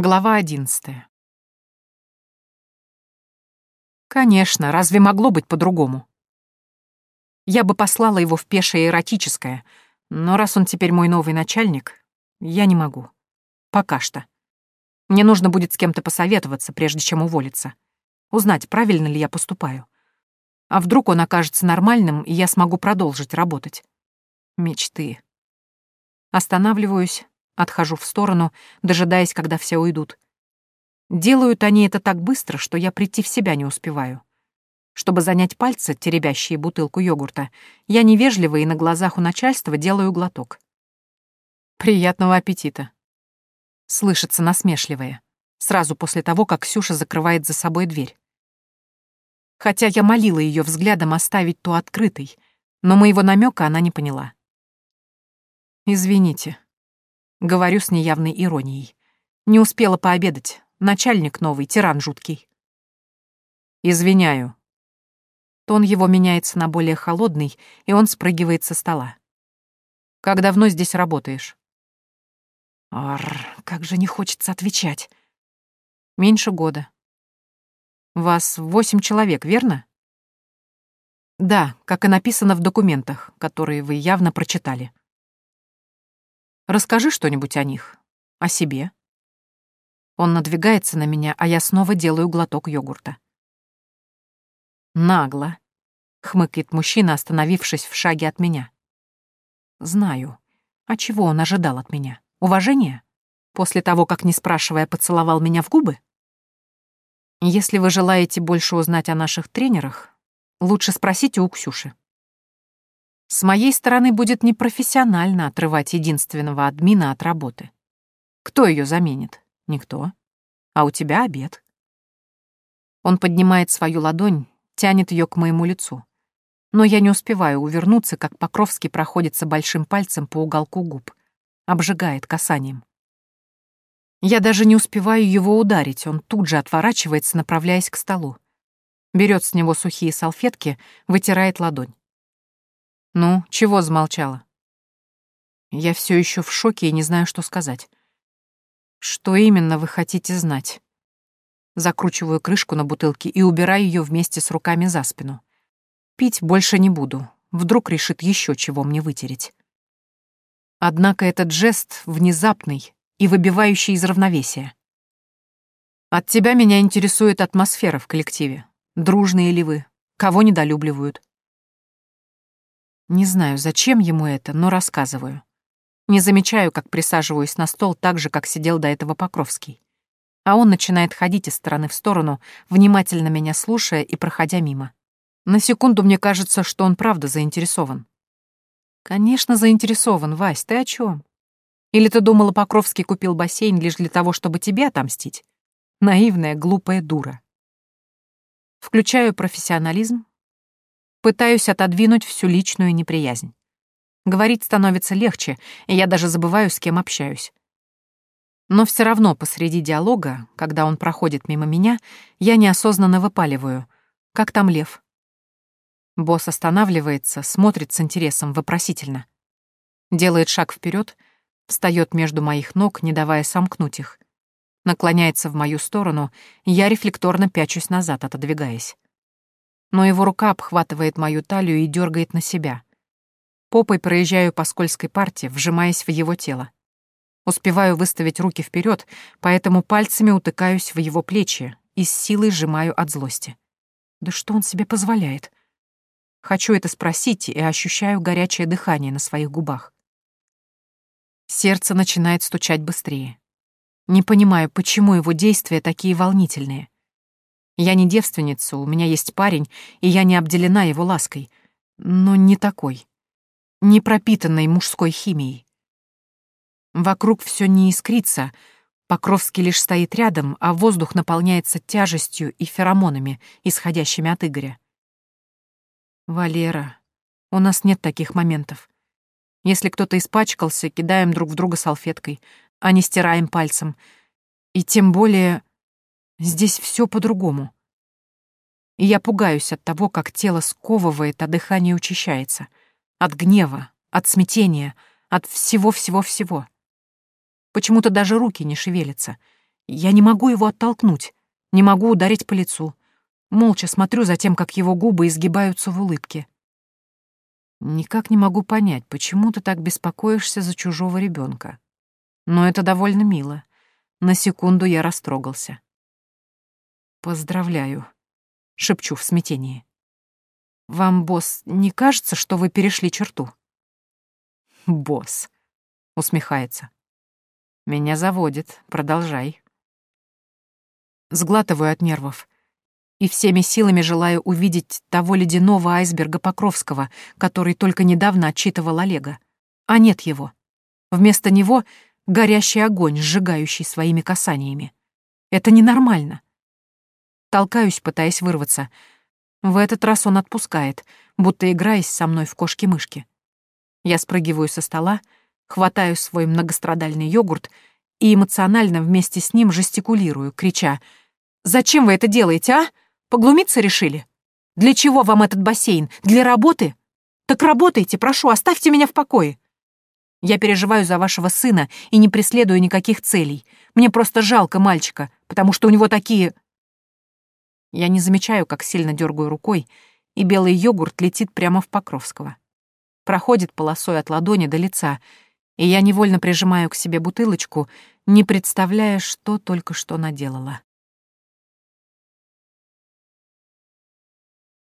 Глава одиннадцатая. Конечно, разве могло быть по-другому? Я бы послала его в пешее эротическое, но раз он теперь мой новый начальник, я не могу. Пока что. Мне нужно будет с кем-то посоветоваться, прежде чем уволиться. Узнать, правильно ли я поступаю. А вдруг он окажется нормальным, и я смогу продолжить работать. Мечты. Останавливаюсь, Отхожу в сторону, дожидаясь, когда все уйдут. Делают они это так быстро, что я прийти в себя не успеваю. Чтобы занять пальцы, теребящие бутылку йогурта, я невежливо и на глазах у начальства делаю глоток. «Приятного аппетита!» Слышится насмешливое, сразу после того, как Ксюша закрывает за собой дверь. Хотя я молила ее взглядом оставить ту открытой, но моего намека она не поняла. «Извините», Говорю с неявной иронией. Не успела пообедать. Начальник новый, тиран жуткий. Извиняю. Тон его меняется на более холодный, и он спрыгивает со стола. Как давно здесь работаешь? Ар, как же не хочется отвечать. Меньше года. Вас восемь человек, верно? Да, как и написано в документах, которые вы явно прочитали. Расскажи что-нибудь о них. О себе. Он надвигается на меня, а я снова делаю глоток йогурта. Нагло. Хмыкает мужчина, остановившись в шаге от меня. Знаю. А чего он ожидал от меня? Уважения? После того, как, не спрашивая, поцеловал меня в губы? Если вы желаете больше узнать о наших тренерах, лучше спросите у Ксюши. С моей стороны будет непрофессионально отрывать единственного админа от работы. Кто ее заменит? Никто. А у тебя обед. Он поднимает свою ладонь, тянет ее к моему лицу. Но я не успеваю увернуться, как Покровский проходится большим пальцем по уголку губ, обжигает касанием. Я даже не успеваю его ударить, он тут же отворачивается, направляясь к столу. Берет с него сухие салфетки, вытирает ладонь. «Ну, чего замолчала?» Я все еще в шоке и не знаю, что сказать. «Что именно вы хотите знать?» Закручиваю крышку на бутылке и убираю ее вместе с руками за спину. Пить больше не буду. Вдруг решит еще чего мне вытереть. Однако этот жест внезапный и выбивающий из равновесия. От тебя меня интересует атмосфера в коллективе. Дружные ли вы? Кого недолюбливают? Не знаю, зачем ему это, но рассказываю. Не замечаю, как присаживаюсь на стол так же, как сидел до этого Покровский. А он начинает ходить из стороны в сторону, внимательно меня слушая и проходя мимо. На секунду мне кажется, что он правда заинтересован. Конечно, заинтересован, Вась, ты о чем? Или ты думала, Покровский купил бассейн лишь для того, чтобы тебе отомстить? Наивная, глупая дура. Включаю профессионализм, Пытаюсь отодвинуть всю личную неприязнь. Говорить становится легче, и я даже забываю, с кем общаюсь. Но все равно посреди диалога, когда он проходит мимо меня, я неосознанно выпаливаю. «Как там лев?» Босс останавливается, смотрит с интересом, вопросительно. Делает шаг вперед, встает между моих ног, не давая сомкнуть их. Наклоняется в мою сторону, я рефлекторно пячусь назад, отодвигаясь но его рука обхватывает мою талию и дергает на себя. Попой проезжаю по скользкой парте, вжимаясь в его тело. Успеваю выставить руки вперед, поэтому пальцами утыкаюсь в его плечи и с силой сжимаю от злости. Да что он себе позволяет? Хочу это спросить и ощущаю горячее дыхание на своих губах. Сердце начинает стучать быстрее. Не понимаю, почему его действия такие волнительные. Я не девственница, у меня есть парень, и я не обделена его лаской. Но не такой. Не пропитанной мужской химией. Вокруг все не искрится, Покровский лишь стоит рядом, а воздух наполняется тяжестью и феромонами, исходящими от Игоря. «Валера, у нас нет таких моментов. Если кто-то испачкался, кидаем друг в друга салфеткой, а не стираем пальцем. И тем более Здесь все по-другому. И я пугаюсь от того, как тело сковывает, а дыхание учащается. От гнева, от смятения, от всего-всего-всего. Почему-то даже руки не шевелятся. Я не могу его оттолкнуть, не могу ударить по лицу. Молча смотрю за тем, как его губы изгибаются в улыбке. Никак не могу понять, почему ты так беспокоишься за чужого ребенка. Но это довольно мило. На секунду я растрогался. «Поздравляю», — шепчу в смятении. «Вам, босс, не кажется, что вы перешли черту?» «Босс», — усмехается. «Меня заводит. Продолжай». Сглатываю от нервов и всеми силами желаю увидеть того ледяного айсберга Покровского, который только недавно отчитывал Олега. А нет его. Вместо него горящий огонь, сжигающий своими касаниями. Это ненормально. Толкаюсь, пытаясь вырваться. В этот раз он отпускает, будто играясь со мной в кошки-мышки. Я спрыгиваю со стола, хватаю свой многострадальный йогурт и эмоционально вместе с ним жестикулирую, крича «Зачем вы это делаете, а? Поглумиться решили? Для чего вам этот бассейн? Для работы? Так работайте, прошу, оставьте меня в покое. Я переживаю за вашего сына и не преследую никаких целей. Мне просто жалко мальчика, потому что у него такие... Я не замечаю, как сильно дергаю рукой, и белый йогурт летит прямо в Покровского. Проходит полосой от ладони до лица, и я невольно прижимаю к себе бутылочку, не представляя, что только что наделала.